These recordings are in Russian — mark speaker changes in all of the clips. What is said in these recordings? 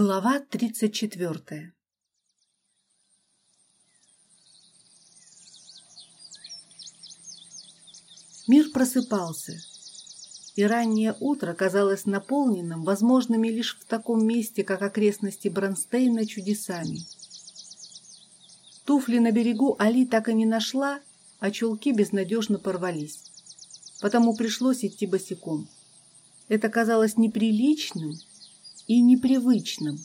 Speaker 1: Глава тридцать четвертая Мир просыпался, и раннее утро казалось наполненным возможными лишь в таком месте, как окрестности Бронстейна, чудесами. Туфли на берегу Али так и не нашла, а чулки безнадежно порвались. Потому пришлось идти босиком. Это казалось неприличным и непривычным.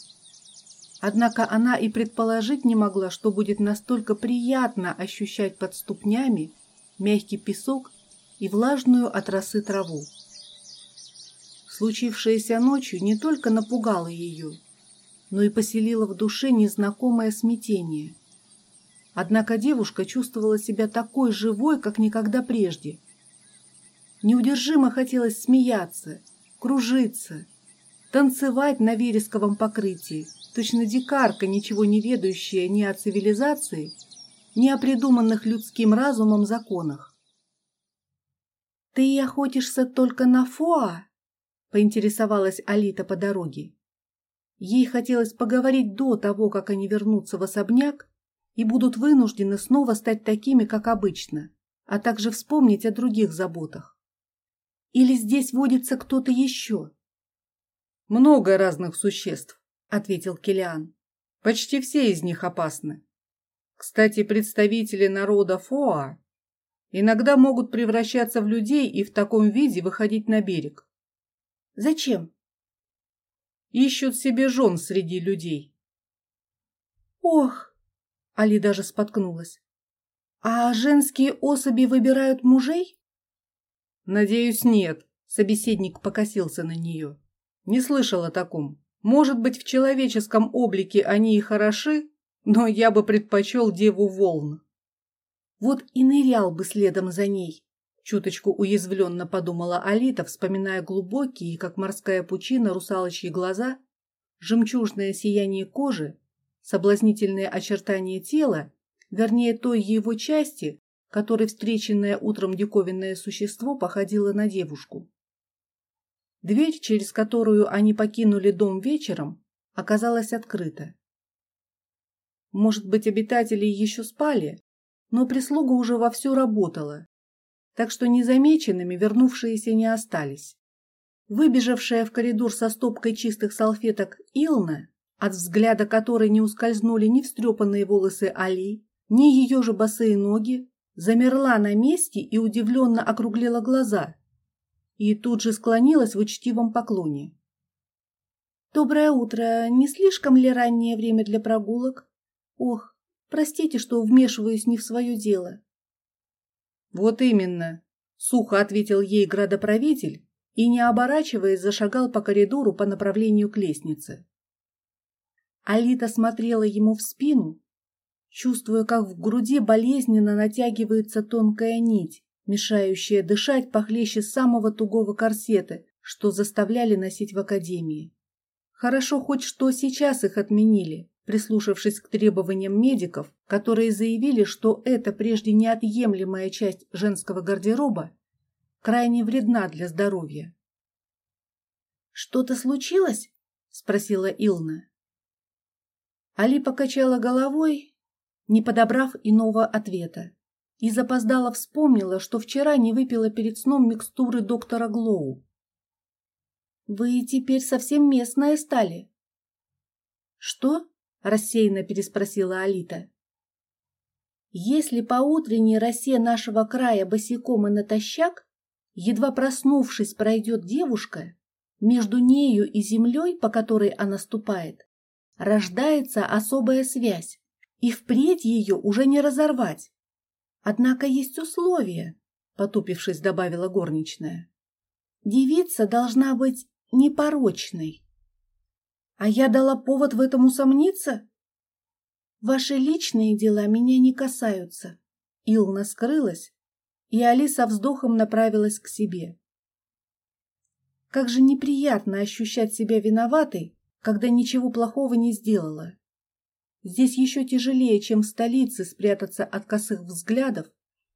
Speaker 1: Однако она и предположить не могла, что будет настолько приятно ощущать под ступнями мягкий песок и влажную от росы траву. Случившееся ночью не только напугало ее, но и поселило в душе незнакомое смятение. Однако девушка чувствовала себя такой живой, как никогда прежде. Неудержимо хотелось смеяться, кружиться, танцевать на вересковом покрытии, точно дикарка, ничего не ведающая ни о цивилизации, ни о придуманных людским разумом законах. «Ты охотишься только на Фоа?» — поинтересовалась Алита по дороге. Ей хотелось поговорить до того, как они вернутся в особняк и будут вынуждены снова стать такими, как обычно, а также вспомнить о других заботах. Или здесь водится кто-то еще?
Speaker 2: «Много разных существ», — ответил Килиан. «Почти все из них опасны. Кстати, представители народа Фоа иногда могут превращаться в людей и в таком виде выходить на берег.
Speaker 1: Зачем?
Speaker 2: Ищут себе жен среди людей.
Speaker 1: Ох, Али даже споткнулась. А женские особи выбирают мужей?
Speaker 2: Надеюсь, нет. Собеседник покосился на нее. Не слышал о таком. Может быть, в человеческом облике они и хороши, но я бы предпочел деву волн.
Speaker 1: Вот и нырял бы следом за ней. Чуточку уязвленно подумала Алита, вспоминая глубокие, как морская пучина, русалочьи глаза, жемчужное сияние кожи, соблазнительные очертания тела, вернее той его части, которой встреченное утром диковинное существо походило на девушку. Дверь, через которую они покинули дом вечером, оказалась открыта. Может быть, обитатели еще спали, но прислуга уже вовсю работала, так что незамеченными вернувшиеся не остались. Выбежавшая в коридор со стопкой чистых салфеток Илна, от взгляда которой не ускользнули ни встрепанные волосы Али, ни ее же босые ноги, замерла на месте и удивленно округлила глаза, и тут же склонилась в учтивом поклоне. «Доброе утро! Не слишком ли раннее время для прогулок? Ох, Простите, что вмешиваюсь не в свое дело.
Speaker 2: Вот именно, сухо ответил ей градоправитель и, не оборачиваясь, зашагал по коридору по направлению к лестнице.
Speaker 1: Алита смотрела ему в спину, чувствуя, как в груди болезненно натягивается тонкая нить, мешающая дышать похлеще самого тугого корсета, что заставляли носить в академии. Хорошо хоть что сейчас их отменили, прислушавшись к требованиям медиков, которые заявили, что эта прежде неотъемлемая часть женского гардероба крайне вредна для здоровья. «Что-то случилось?» – спросила Илна. Али покачала головой, не подобрав иного ответа, и запоздала вспомнила, что вчера не выпила перед сном микстуры доктора Глоу. «Вы теперь совсем местная стали». «Что?» рассеянно переспросила Алита. Если по утренней росе нашего края босиком и натощак, едва проснувшись, пройдет девушка, между нею и землей, по которой она ступает, рождается особая связь, и впредь ее уже не разорвать. Однако есть условия, потупившись, добавила горничная. Девица должна быть непорочной. А я дала повод в этом усомниться? Ваши личные дела меня не касаются. Илна скрылась, и Алиса вздохом направилась к себе. Как же неприятно ощущать себя виноватой, когда ничего плохого не сделала. Здесь еще тяжелее, чем в столице, спрятаться от косых взглядов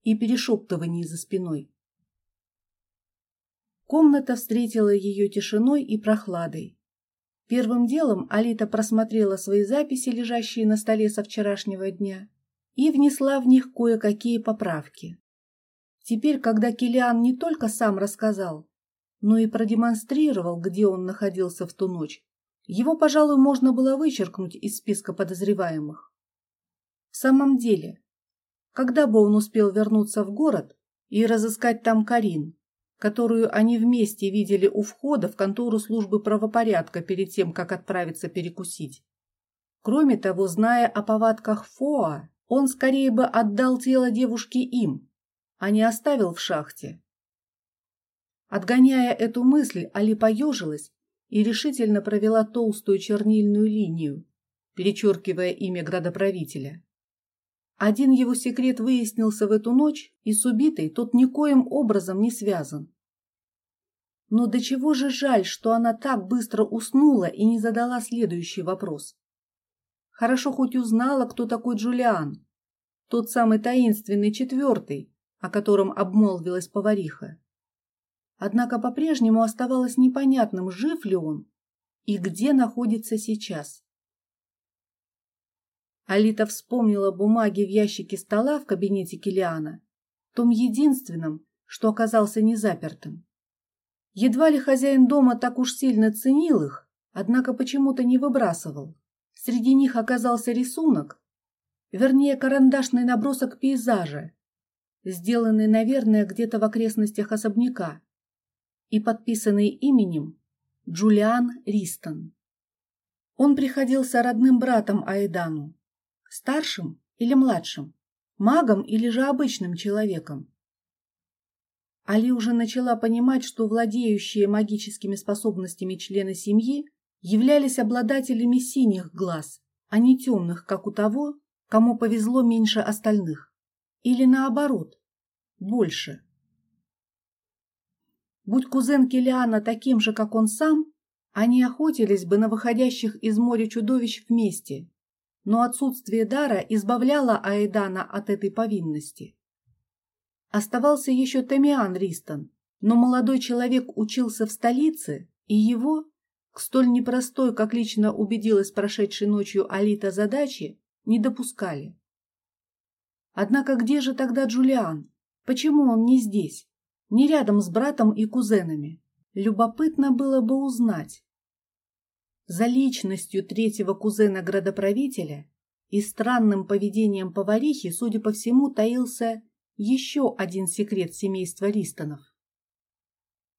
Speaker 1: и перешептываний за спиной. Комната встретила ее тишиной и прохладой. Первым делом Алита просмотрела свои записи, лежащие на столе со вчерашнего дня, и внесла в них кое-какие поправки. Теперь, когда Килиан не только сам рассказал, но и продемонстрировал, где он находился в ту ночь, его, пожалуй, можно было вычеркнуть из списка подозреваемых. В самом деле, когда бы он успел вернуться в город и разыскать там Карин, которую они вместе видели у входа в контору службы правопорядка перед тем, как отправиться перекусить. Кроме того, зная о повадках Фоа, он скорее бы отдал тело девушки им, а не оставил в шахте. Отгоняя эту мысль, Али поежилась и решительно провела толстую чернильную линию, перечеркивая имя градоправителя. Один его секрет выяснился в эту ночь, и с убитой тот никоим образом не связан. Но до чего же жаль, что она так быстро уснула и не задала следующий вопрос. Хорошо хоть узнала, кто такой Джулиан, тот самый таинственный четвертый, о котором обмолвилась повариха. Однако по-прежнему оставалось непонятным, жив ли он и где находится сейчас. Алита вспомнила бумаги в ящике стола в кабинете Килиана, том единственном, что оказался незапертым. Едва ли хозяин дома так уж сильно ценил их, однако почему-то не выбрасывал. Среди них оказался рисунок, вернее, карандашный набросок пейзажа, сделанный, наверное, где-то в окрестностях особняка и подписанный именем Джулиан Ристон. Он приходился родным братом Айдану, Старшим или младшим? Магом или же обычным человеком? Али уже начала понимать, что владеющие магическими способностями члены семьи являлись обладателями синих глаз, а не темных, как у того, кому повезло меньше остальных. Или наоборот, больше. Будь кузен Келиана таким же, как он сам, они охотились бы на выходящих из моря чудовищ вместе но отсутствие дара избавляло Аэдана от этой повинности. Оставался еще Тамиан Ристон, но молодой человек учился в столице, и его, к столь непростой, как лично убедилась прошедшей ночью Алита задачи, не допускали. Однако где же тогда Джулиан? Почему он не здесь? Не рядом с братом и кузенами? Любопытно было бы узнать. За личностью третьего кузена градоправителя и странным поведением поварихи, судя по всему, таился еще один секрет семейства Ристонов.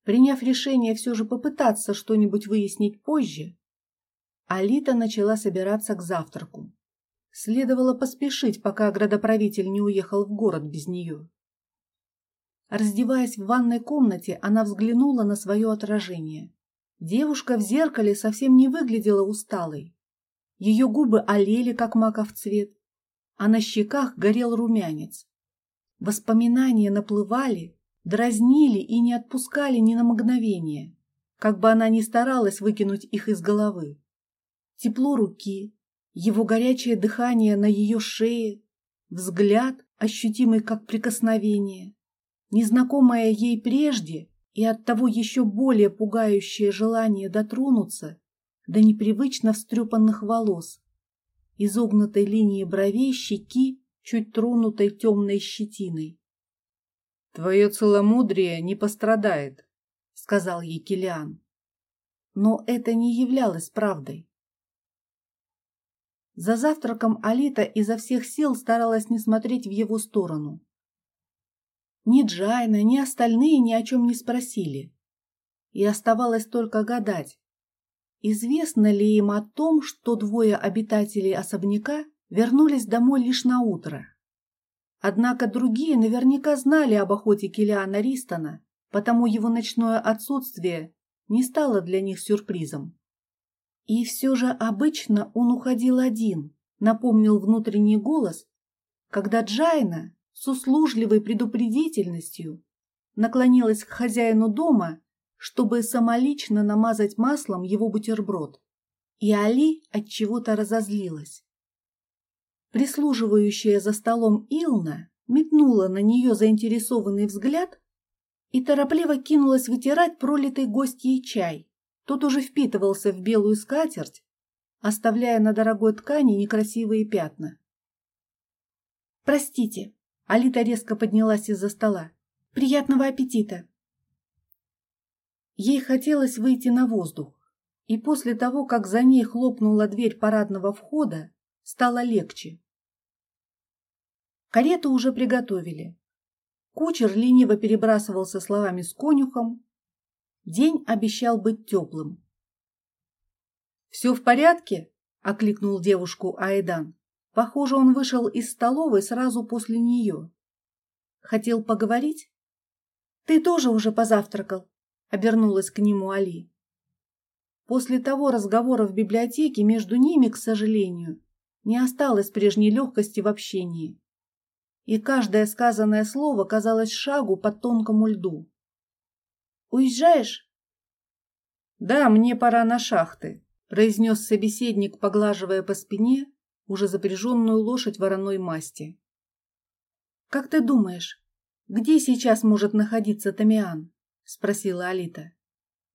Speaker 1: Приняв решение все же попытаться что-нибудь выяснить позже, Алита начала собираться к завтраку. Следовало поспешить, пока градоправитель не уехал в город без нее. Раздеваясь в ванной комнате, она взглянула на свое отражение. Девушка в зеркале совсем не выглядела усталой. Ее губы олели, как маков цвет, а на щеках горел румянец. Воспоминания наплывали, дразнили и не отпускали ни на мгновение, как бы она ни старалась выкинуть их из головы. Тепло руки, его горячее дыхание на ее шее, взгляд, ощутимый как прикосновение, незнакомое ей прежде и оттого еще более пугающее желание дотронуться до непривычно встрепанных волос, изогнутой линии бровей, щеки, чуть тронутой темной щетиной.
Speaker 2: — Твое целомудрие не пострадает, —
Speaker 1: сказал ей Килиан. Но это не являлось правдой. За завтраком Алита изо всех сил старалась не смотреть в его сторону. Ни Джайна, ни остальные ни о чем не спросили. И оставалось только гадать, известно ли им о том, что двое обитателей особняка вернулись домой лишь на утро. Однако другие наверняка знали об охоте Килиана Ристона, потому его ночное отсутствие не стало для них сюрпризом. И все же обычно он уходил один, напомнил внутренний голос, когда Джайна, с услужливой предупредительностью наклонилась к хозяину дома, чтобы самолично намазать маслом его бутерброд. И Али от чего-то разозлилась. Прислуживающая за столом Илна метнула на нее заинтересованный взгляд и торопливо кинулась вытирать пролитый гостьей чай, Тот уже впитывался в белую скатерть, оставляя на дорогой ткани некрасивые пятна. «Простите», — Алита резко поднялась из-за стола. «Приятного аппетита!» Ей хотелось выйти на воздух, и после того, как за ней хлопнула дверь парадного входа, стало легче. Карету уже приготовили. Кучер лениво перебрасывался словами с конюхом. День обещал быть теплым. «Все в порядке?» — окликнул девушку Айдан. Похоже, он вышел из столовой сразу после нее. Хотел поговорить? «Ты тоже уже позавтракал?» — обернулась к нему Али. После того разговора в библиотеке между ними, к сожалению, не осталось прежней легкости в общении. И каждое сказанное слово казалось шагу по тонкому льду. «Уезжаешь?» «Да, мне пора на шахты», — произнес собеседник, поглаживая по спине уже запряженную лошадь вороной масти. «Как ты думаешь, где сейчас может находиться Тамиан?» спросила Алита.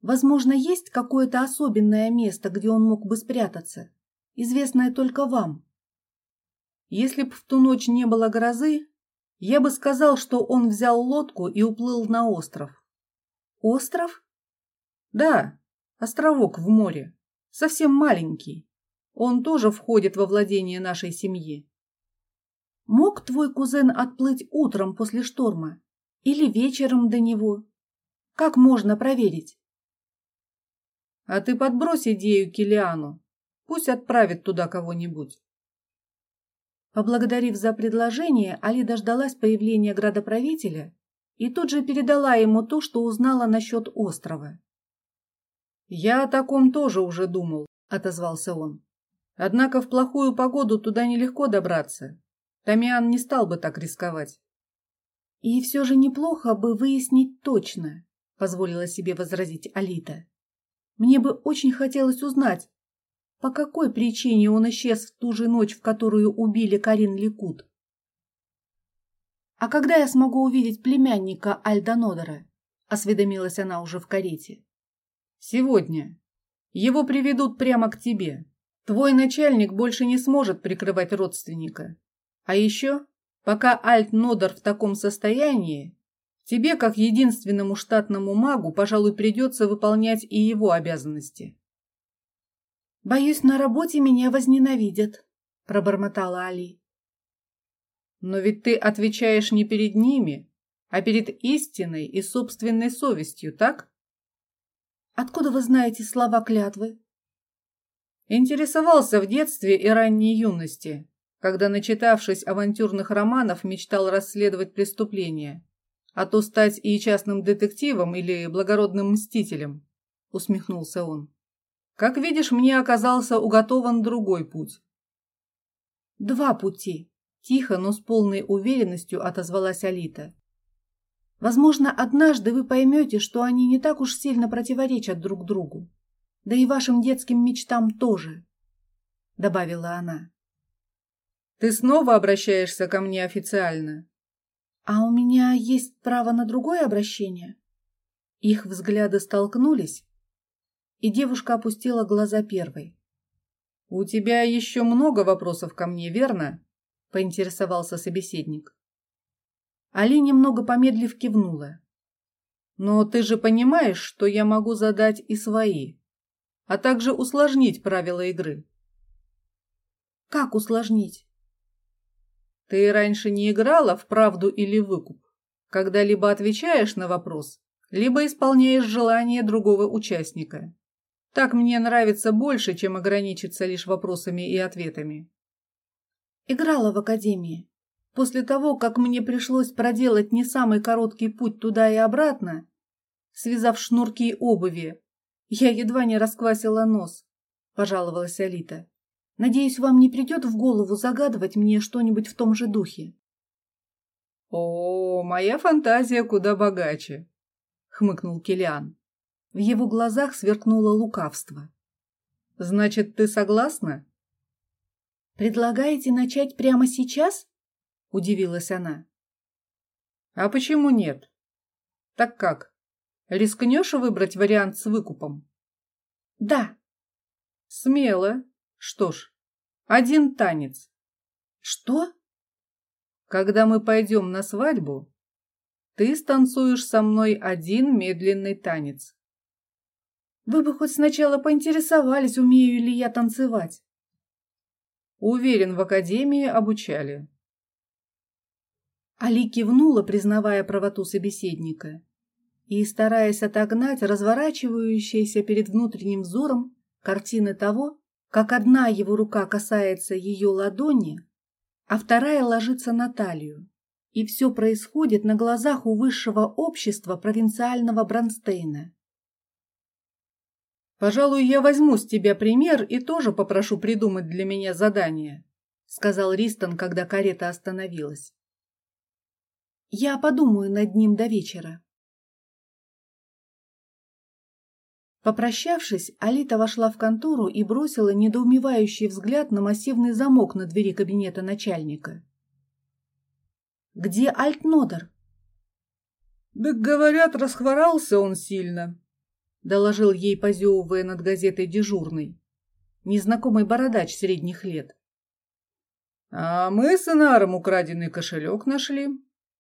Speaker 1: Возможно, есть какое-то особенное место, где он мог бы спрятаться, известное только вам. Если б в ту ночь не было грозы, я бы сказал, что он взял лодку и уплыл на остров. Остров? Да, островок в море, совсем маленький. Он тоже входит во владение нашей семьи. Мог твой кузен отплыть утром после шторма или вечером до него? Как можно проверить? А ты подбрось идею Килиану. Пусть отправит туда кого-нибудь. Поблагодарив за предложение, Али дождалась появления градоправителя и тут же передала ему то, что узнала насчет острова. «Я о таком тоже уже думал», — отозвался он. «Однако в плохую погоду туда нелегко добраться. Тамиан не стал бы так рисковать». «И все же неплохо бы выяснить точно, — позволила себе возразить Алита. «Мне бы очень хотелось узнать, по какой причине он исчез в ту же ночь, в которую убили Карин Ликут. «А когда я смогу увидеть племянника Альда Нодера?» — осведомилась она уже в карете. «Сегодня. Его приведут прямо к тебе. Твой начальник больше не сможет прикрывать родственника. А еще, пока Альд Нодер в таком состоянии, Тебе, как единственному штатному магу, пожалуй, придется выполнять и его обязанности. «Боюсь, на работе меня возненавидят», — пробормотала Али. «Но ведь ты отвечаешь не перед ними, а перед истиной и собственной совестью, так?» «Откуда вы знаете слова клятвы?» Интересовался в детстве и ранней юности, когда, начитавшись авантюрных романов, мечтал расследовать преступления а то стать и частным детективом или благородным мстителем, усмехнулся он. Как видишь, мне оказался уготован другой путь. Два пути, тихо, но с полной уверенностью отозвалась Алита. Возможно, однажды вы поймете, что они не так уж сильно противоречат друг другу. Да и вашим детским мечтам тоже, добавила она. Ты снова обращаешься ко мне официально? «А у меня есть право на другое обращение?» Их взгляды столкнулись, и девушка опустила глаза первой. «У тебя еще много вопросов ко мне, верно?» — поинтересовался собеседник. Али немного помедлив кивнула. «Но ты же понимаешь, что я могу задать и свои, а также усложнить правила игры». «Как усложнить?» Ты раньше не играла в правду или выкуп, когда либо отвечаешь на вопрос, либо исполняешь желание другого участника. Так мне нравится больше, чем ограничиться лишь вопросами и ответами. Играла в академии. После того, как мне пришлось проделать не самый короткий путь туда и обратно, связав шнурки обуви, я едва не расквасила нос, пожаловалась Алита. Надеюсь, вам не придет в голову загадывать мне что-нибудь в том же духе. О, моя фантазия куда богаче, хмыкнул Килиан. В его глазах сверкнуло лукавство. Значит, ты согласна? Предлагаете начать прямо сейчас? удивилась она. А почему нет? Так как? Рискнешь выбрать вариант с выкупом? Да.
Speaker 2: Смело. Что ж, один танец.
Speaker 1: Что?
Speaker 2: Когда мы пойдем на свадьбу, ты станцуешь со мной один медленный танец.
Speaker 1: Вы бы хоть сначала поинтересовались, умею ли я танцевать.
Speaker 2: Уверен, в академии обучали.
Speaker 1: Али кивнула, признавая правоту собеседника, и, стараясь отогнать разворачивающиеся перед внутренним взором картины того, как одна его рука касается ее ладони, а вторая ложится на талию. И все происходит на глазах у высшего общества провинциального Бронстейна.
Speaker 2: «Пожалуй, я возьму с тебя пример и тоже попрошу придумать для меня задание», сказал Ристон, когда карета остановилась.
Speaker 1: Я подумаю над ним до вечера. Попрощавшись, Алита вошла в контору и бросила недоумевающий взгляд на массивный замок на двери кабинета начальника. «Где Альтнодер?»
Speaker 2: «Да, говорят, расхворался он сильно», — доложил ей, позевывая над газетой дежурный, незнакомый бородач средних лет. «А мы с Инаром украденный кошелек нашли.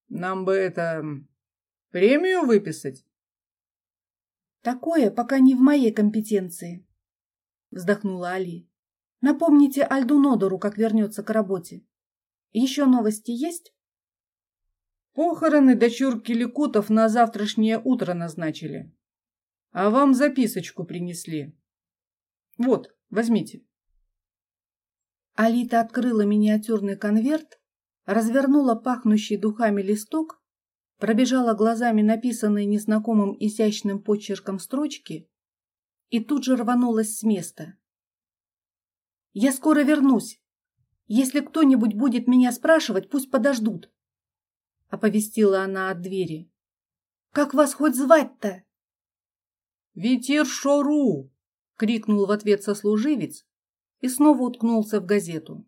Speaker 2: Нам бы это... премию выписать?
Speaker 1: Такое пока не в моей компетенции, вздохнула Али. Напомните Альду Нодору, как вернется к работе. Еще новости есть?
Speaker 2: Похороны дочурки Ликутов на завтрашнее утро назначили. А вам записочку принесли. Вот, возьмите.
Speaker 1: Алита открыла миниатюрный конверт развернула пахнущий духами листок, пробежала глазами написанные незнакомым изящным почерком строчки и тут же рванулась с места. «Я скоро вернусь. Если кто-нибудь будет меня спрашивать, пусть подождут», — оповестила она от двери. «Как вас хоть звать-то?»
Speaker 2: «Ветер Шору!» — крикнул в ответ сослуживец и снова уткнулся в газету.